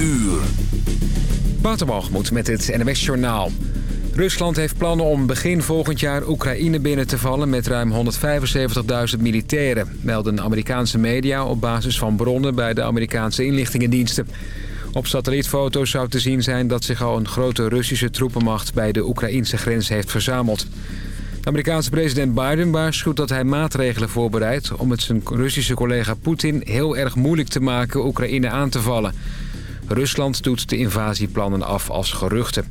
uur. Waterwalgemoed met het NWS Journaal. Rusland heeft plannen om begin volgend jaar Oekraïne binnen te vallen... met ruim 175.000 militairen, melden Amerikaanse media... op basis van bronnen bij de Amerikaanse inlichtingendiensten. Op satellietfoto's zou te zien zijn dat zich al een grote Russische troepenmacht... bij de Oekraïnse grens heeft verzameld. Amerikaanse president Biden waarschuwt dat hij maatregelen voorbereidt... om het zijn Russische collega Poetin heel erg moeilijk te maken Oekraïne aan te vallen. Rusland doet de invasieplannen af als geruchten.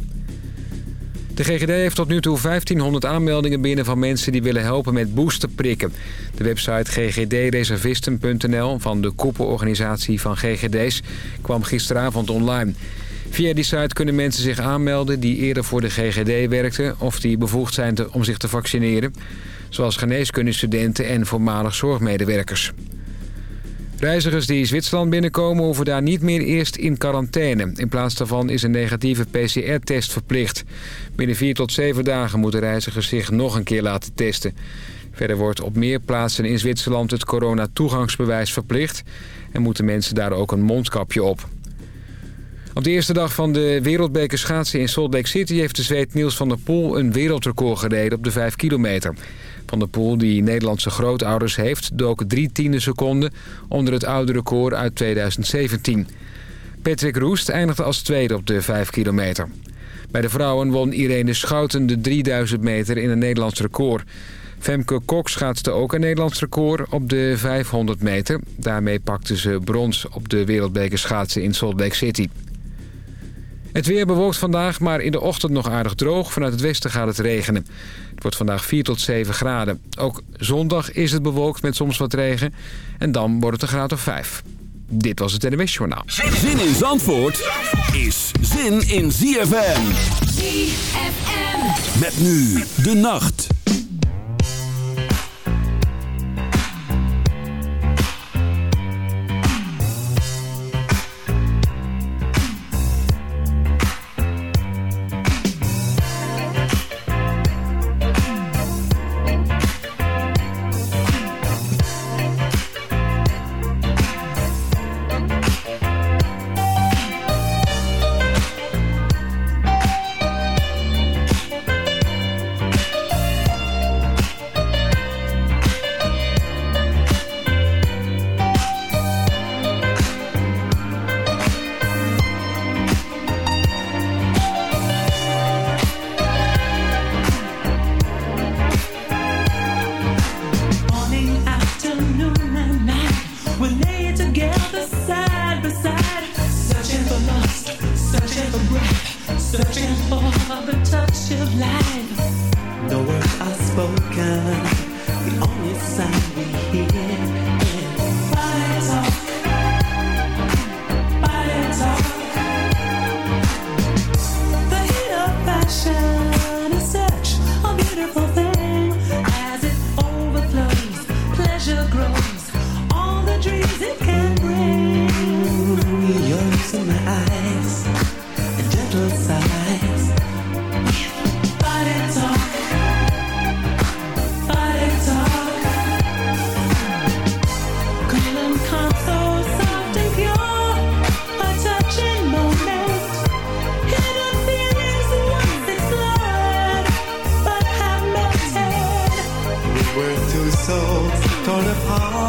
De GGD heeft tot nu toe 1500 aanmeldingen binnen van mensen die willen helpen met boosterprikken. De website ggdreservisten.nl van de koepelorganisatie van GGD's kwam gisteravond online. Via die site kunnen mensen zich aanmelden die eerder voor de GGD werkten... of die bevoegd zijn om zich te vaccineren. Zoals geneeskundestudenten en voormalig zorgmedewerkers. Reizigers die Zwitserland binnenkomen hoeven daar niet meer eerst in quarantaine. In plaats daarvan is een negatieve PCR-test verplicht. Binnen 4 tot 7 dagen moeten reizigers zich nog een keer laten testen. Verder wordt op meer plaatsen in Zwitserland het coronatoegangsbewijs verplicht... en moeten mensen daar ook een mondkapje op. Op de eerste dag van de wereldbeker schaatsen in Salt Lake City... heeft de zweet Niels van der Poel een wereldrecord gereden op de 5 kilometer. Van der Poel, die Nederlandse grootouders heeft, dook drie tiende seconden... onder het oude record uit 2017. Patrick Roest eindigde als tweede op de 5 kilometer. Bij de vrouwen won Irene Schouten de 3000 meter in een Nederlands record... Femke Kok schaatste ook een Nederlands record op de 500 meter. Daarmee pakte ze brons op de wereldbeker schaatsen in Salt Lake City. Het weer bewolkt vandaag, maar in de ochtend nog aardig droog. Vanuit het westen gaat het regenen. Het wordt vandaag 4 tot 7 graden. Ook zondag is het bewolkt met soms wat regen. En dan wordt het een graad of 5. Dit was het NWS Journaal. Zin in Zandvoort is zin in ZFM. ZFM. Met nu de nacht. Torn apart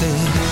You.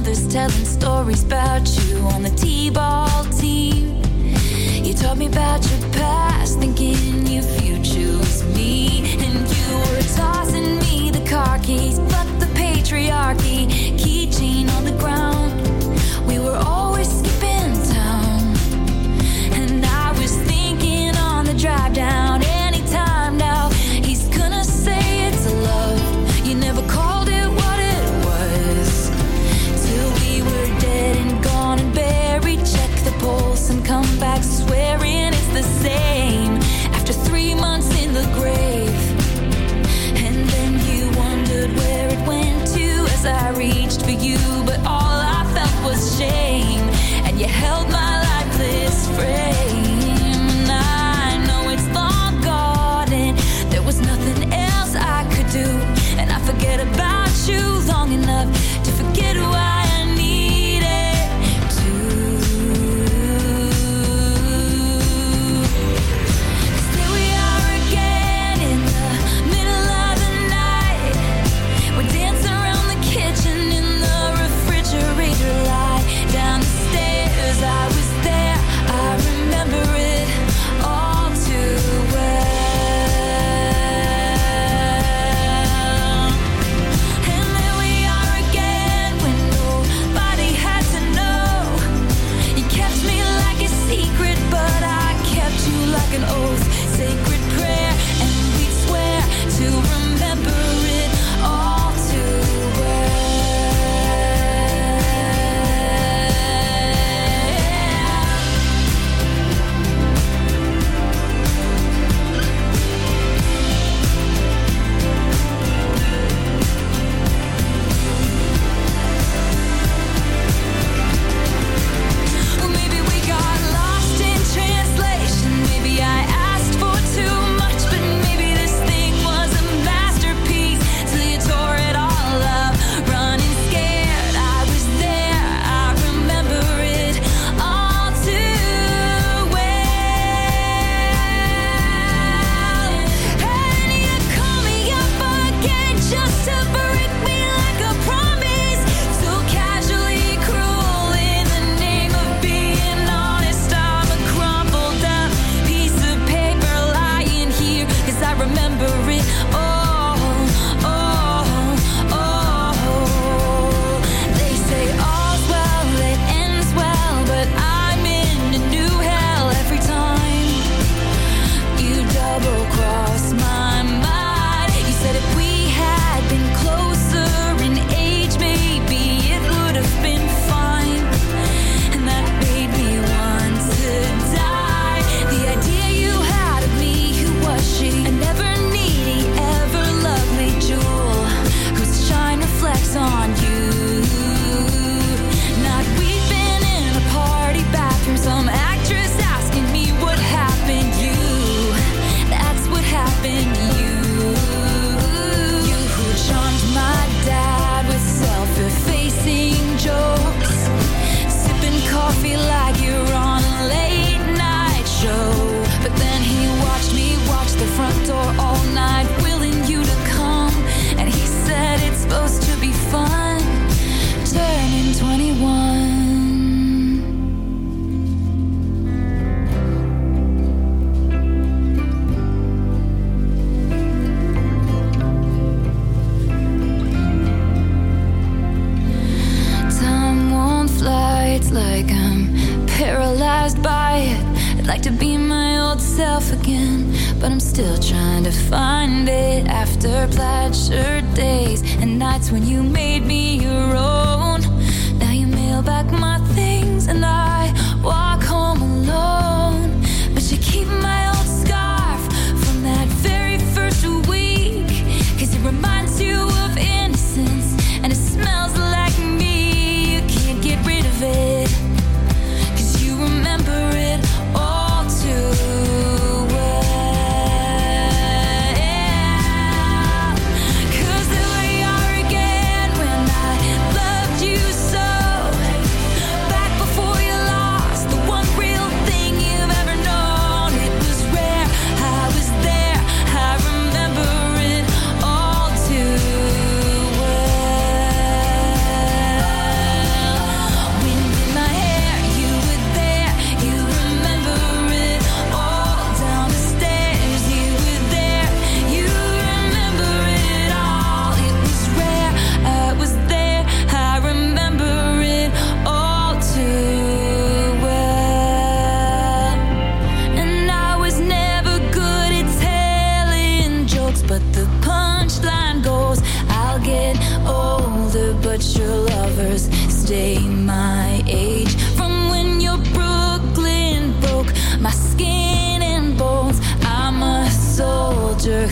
others telling stories about you on the T-ball team. You taught me about your past, thinking if you choose me. And you were tossing me the car keys, but the patriarchy, keychain on the ground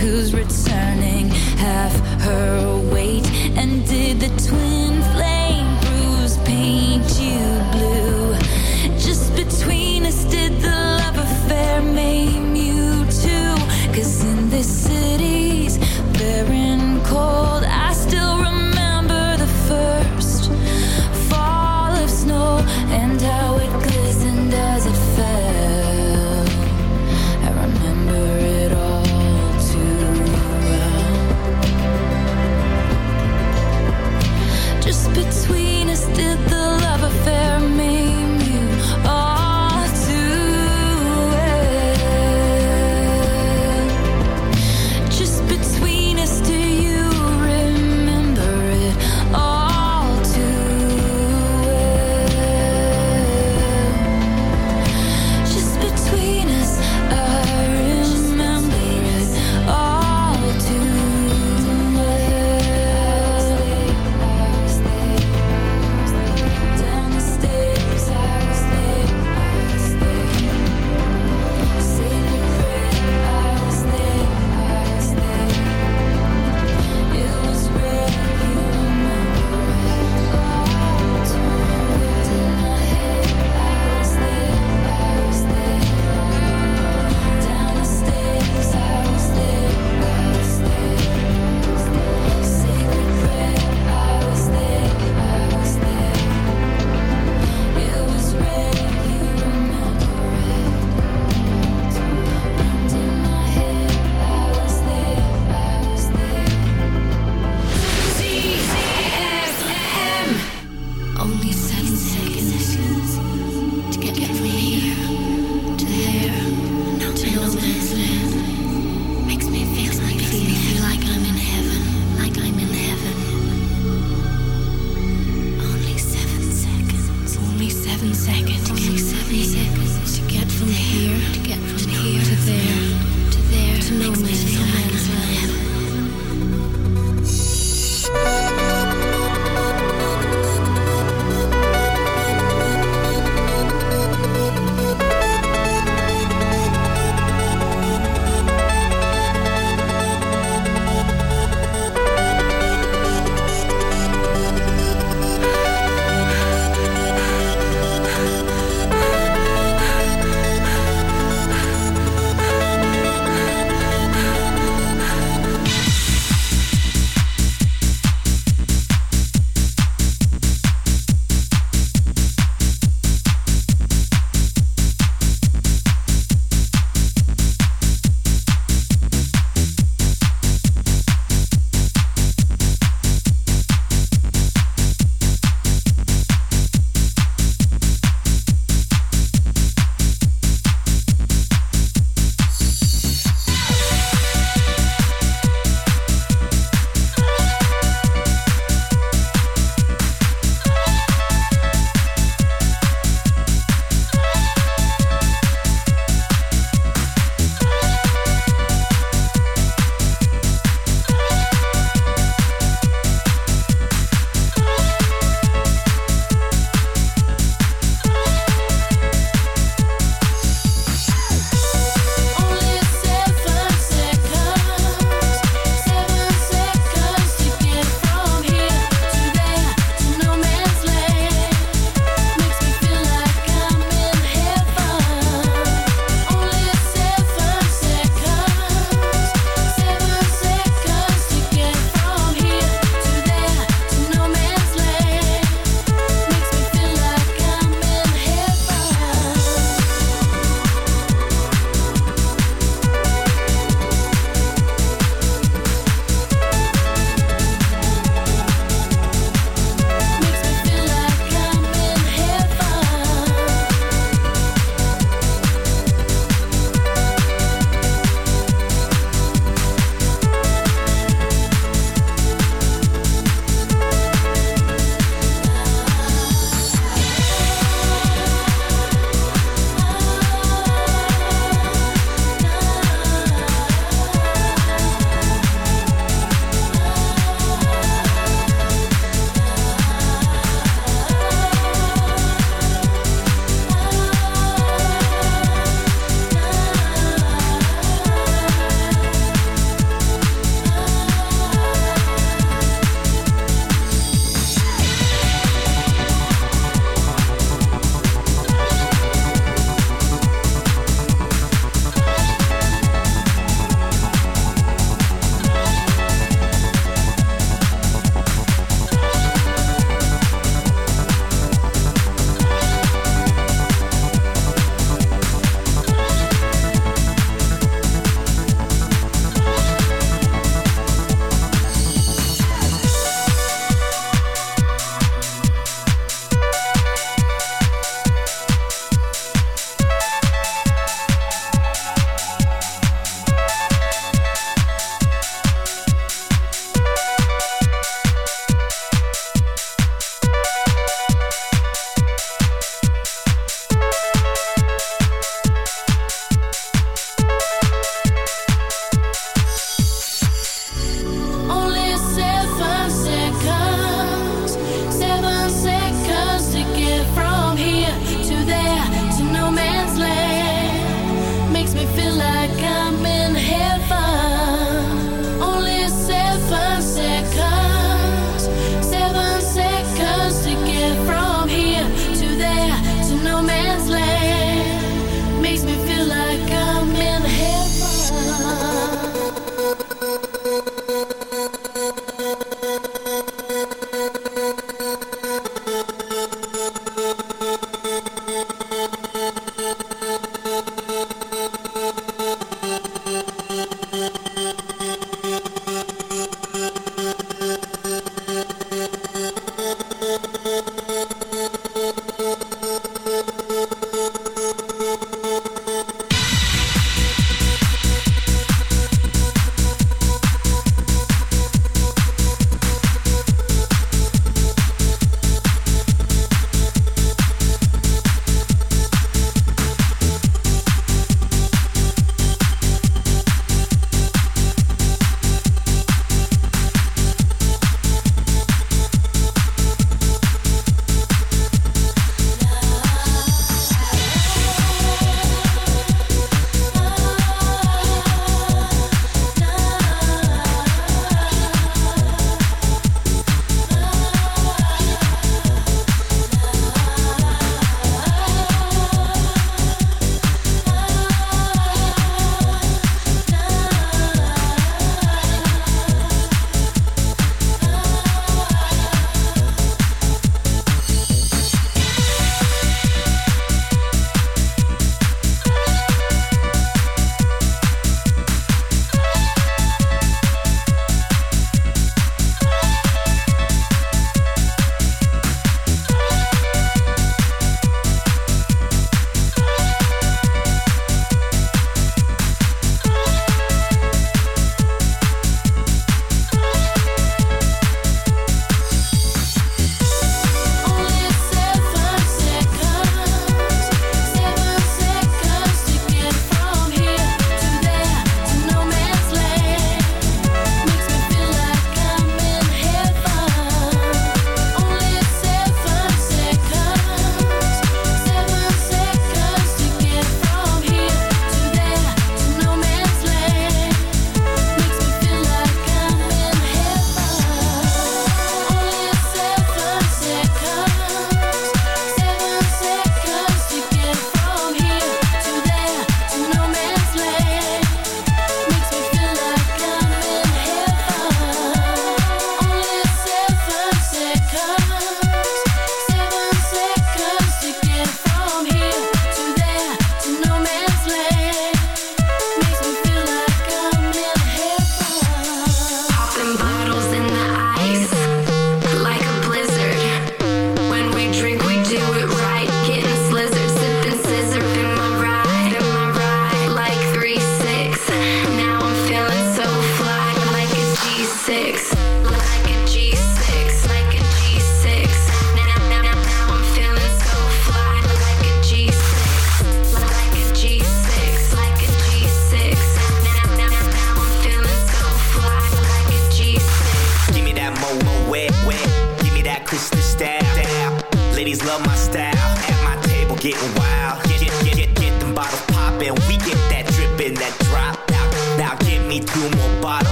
who's returning half her weight. And did the twin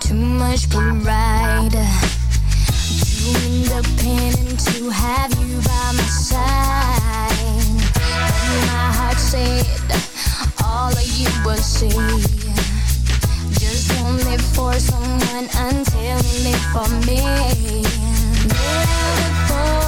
Too much pride. Too independent to have you by my side. And my heart said all of you will see. Just won't live for someone until you live for me. Never